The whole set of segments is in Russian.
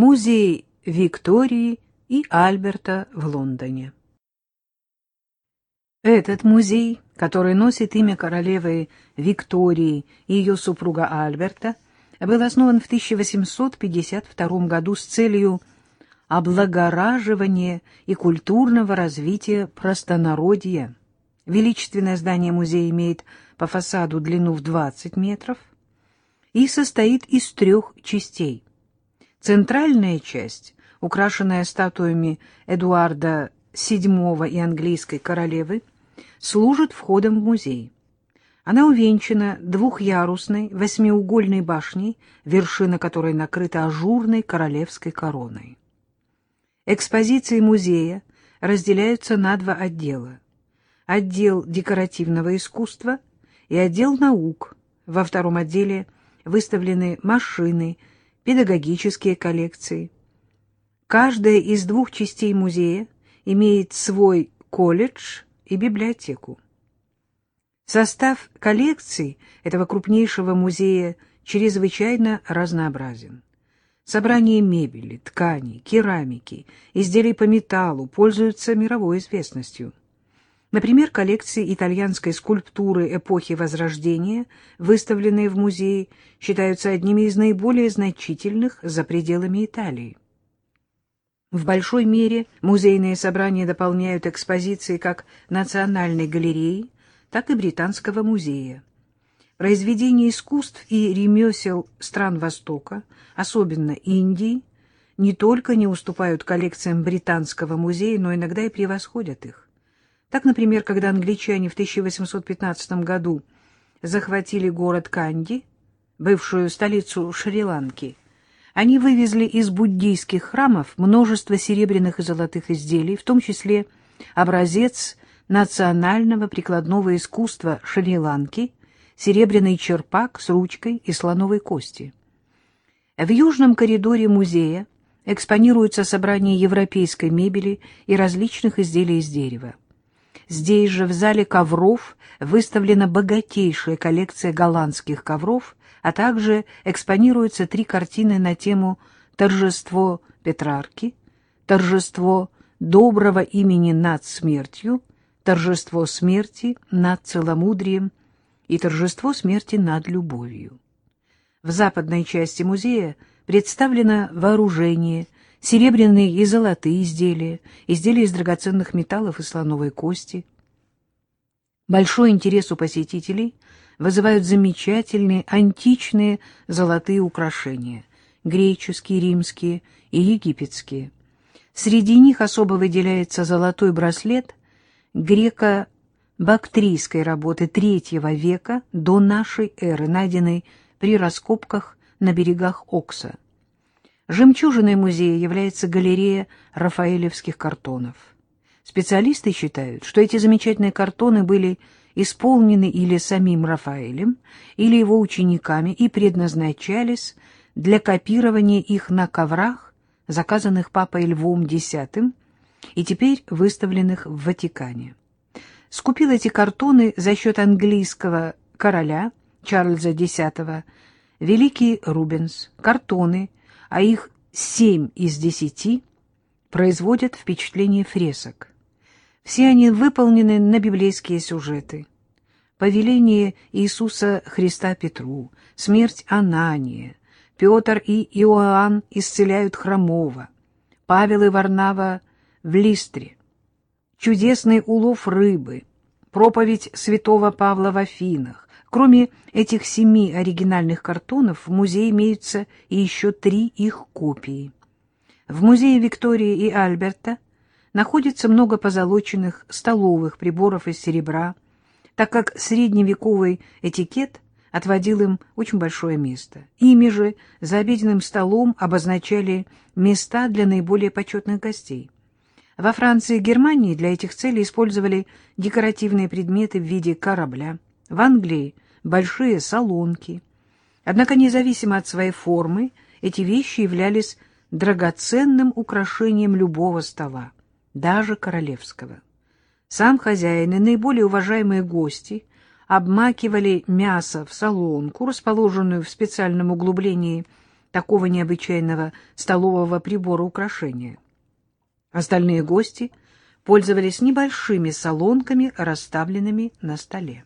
Музей Виктории и Альберта в Лондоне. Этот музей, который носит имя королевы Виктории и ее супруга Альберта, был основан в 1852 году с целью облагораживания и культурного развития простонародья. Величественное здание музея имеет по фасаду длину в 20 метров и состоит из трех частей. Центральная часть, украшенная статуями Эдуарда VII и английской королевы, служит входом в музей. Она увенчана двухъярусной восьмиугольной башней, вершина которой накрыта ажурной королевской короной. Экспозиции музея разделяются на два отдела. Отдел декоративного искусства и отдел наук. Во втором отделе выставлены машины, педагогические коллекции. Каждая из двух частей музея имеет свой колледж и библиотеку. Состав коллекций этого крупнейшего музея чрезвычайно разнообразен. Собрание мебели, тканей, керамики, изделий по металлу пользуются мировой известностью. Например, коллекции итальянской скульптуры эпохи Возрождения, выставленные в музее, считаются одними из наиболее значительных за пределами Италии. В большой мере музейные собрания дополняют экспозиции как Национальной галереи, так и Британского музея. Произведения искусств и ремесел стран Востока, особенно Индии, не только не уступают коллекциям Британского музея, но иногда и превосходят их. Так, например, когда англичане в 1815 году захватили город Канди, бывшую столицу Шри-Ланки, они вывезли из буддийских храмов множество серебряных и золотых изделий, в том числе образец национального прикладного искусства Шри-Ланки, серебряный черпак с ручкой и слоновой кости. В южном коридоре музея экспонируются собрания европейской мебели и различных изделий из дерева. Здесь же, в зале ковров, выставлена богатейшая коллекция голландских ковров, а также экспонируются три картины на тему «Торжество Петрарки», «Торжество доброго имени над смертью», «Торжество смерти над целомудрием» и «Торжество смерти над любовью». В западной части музея представлено вооружение – серебряные и золотые изделия, изделия из драгоценных металлов и слоновой кости. Большой интерес у посетителей вызывают замечательные античные золотые украшения, греческие, римские и египетские. Среди них особо выделяется золотой браслет греко-бактрийской работы III века до нашей эры, найденный при раскопках на берегах Окса. Жемчужиной музея является галерея рафаэлевских картонов. Специалисты считают, что эти замечательные картоны были исполнены или самим Рафаэлем, или его учениками и предназначались для копирования их на коврах, заказанных папой Львом X и теперь выставленных в Ватикане. Скупил эти картоны за счет английского короля Чарльза X великий Рубенс. Картоны – а их семь из десяти производят впечатление фресок. Все они выполнены на библейские сюжеты. Повеление Иисуса Христа Петру, смерть Анания, Петр и Иоанн исцеляют хромого, Павел и Варнава в Листре, чудесный улов рыбы, проповедь святого Павла в Афинах, Кроме этих семи оригинальных картонов, в музее имеются и еще три их копии. В музее Виктории и Альберта находится много позолоченных столовых приборов из серебра, так как средневековый этикет отводил им очень большое место. Ими же за обеденным столом обозначали места для наиболее почетных гостей. Во Франции и Германии для этих целей использовали декоративные предметы в виде корабля. В Англии большие солонки. Однако, независимо от своей формы, эти вещи являлись драгоценным украшением любого стола, даже королевского. Сам хозяин и наиболее уважаемые гости обмакивали мясо в солонку, расположенную в специальном углублении такого необычайного столового прибора украшения. Остальные гости пользовались небольшими солонками, расставленными на столе.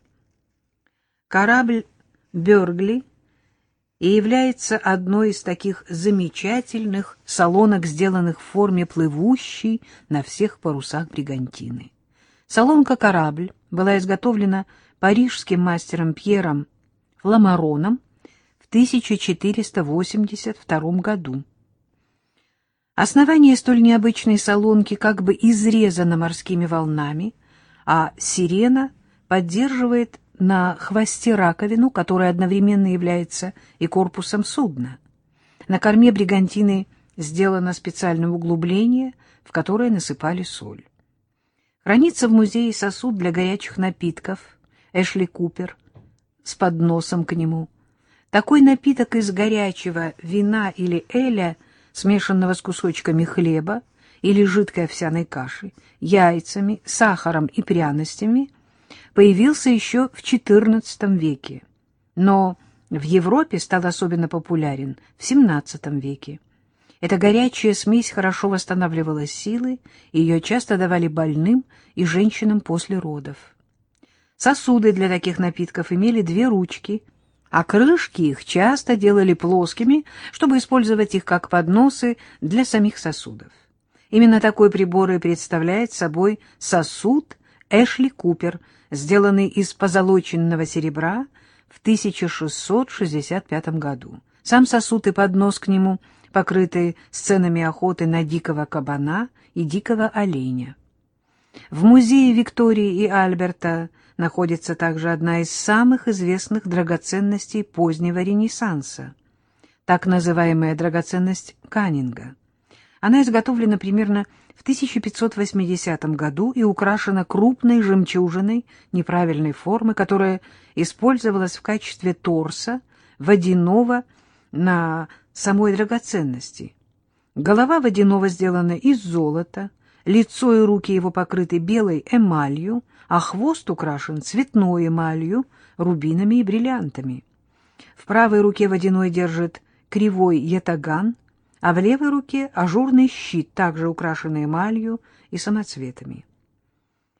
Корабль «Бергли» и является одной из таких замечательных салонок, сделанных в форме плывущей на всех парусах бригантины. Салонка-корабль была изготовлена парижским мастером Пьером Ламароном в 1482 году. Основание столь необычной салонки как бы изрезано морскими волнами, а сирена поддерживает на хвосте раковину, которая одновременно является и корпусом судна. На корме бригантины сделано специальное углубление, в которое насыпали соль. Хранится в музее сосуд для горячих напитков Эшли Купер с подносом к нему. Такой напиток из горячего вина или эля, смешанного с кусочками хлеба или жидкой овсяной каши, яйцами, сахаром и пряностями – появился еще в XIV веке, но в Европе стал особенно популярен в XVII веке. Эта горячая смесь хорошо восстанавливала силы, и ее часто давали больным и женщинам после родов. Сосуды для таких напитков имели две ручки, а крышки их часто делали плоскими, чтобы использовать их как подносы для самих сосудов. Именно такой прибор и представляет собой сосуд Эшли Купер, сделанный из позолоченного серебра в 1665 году. Сам сосуд и поднос к нему покрыты сценами охоты на дикого кабана и дикого оленя. В музее Виктории и Альберта находится также одна из самых известных драгоценностей позднего Ренессанса, так называемая драгоценность Каннинга. Она изготовлена примерно в 1580 году и украшена крупной жемчужиной неправильной формы, которая использовалась в качестве торса водяного на самой драгоценности. Голова водяного сделана из золота, лицо и руки его покрыты белой эмалью, а хвост украшен цветной эмалью, рубинами и бриллиантами. В правой руке водяной держит кривой ятаган, а в левой руке ажурный щит, также украшенный эмалью и самоцветами.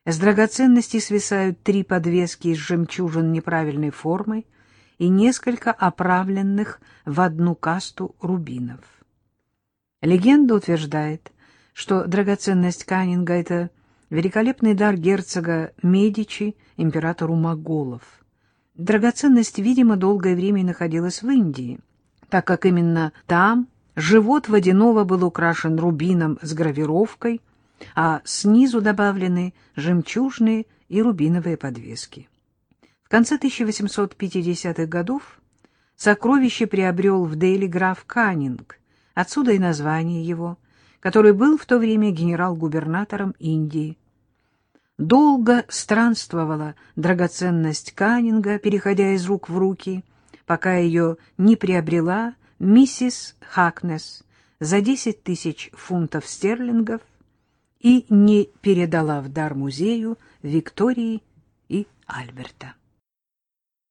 С драгоценностей свисают три подвески из жемчужин неправильной формы и несколько оправленных в одну касту рубинов. Легенда утверждает, что драгоценность Каннинга — это великолепный дар герцога Медичи императору Моголов. Драгоценность, видимо, долгое время находилась в Индии, так как именно там Живот водяного был украшен рубином с гравировкой, а снизу добавлены жемчужные и рубиновые подвески. В конце 1850-х годов сокровище приобрел в Дели граф Каннинг, отсюда и название его, который был в то время генерал-губернатором Индии. Долго странствовала драгоценность Каннинга, переходя из рук в руки, пока ее не приобрела миссис Хакнес за 10 тысяч фунтов стерлингов и не передала в дар музею Виктории и Альберта.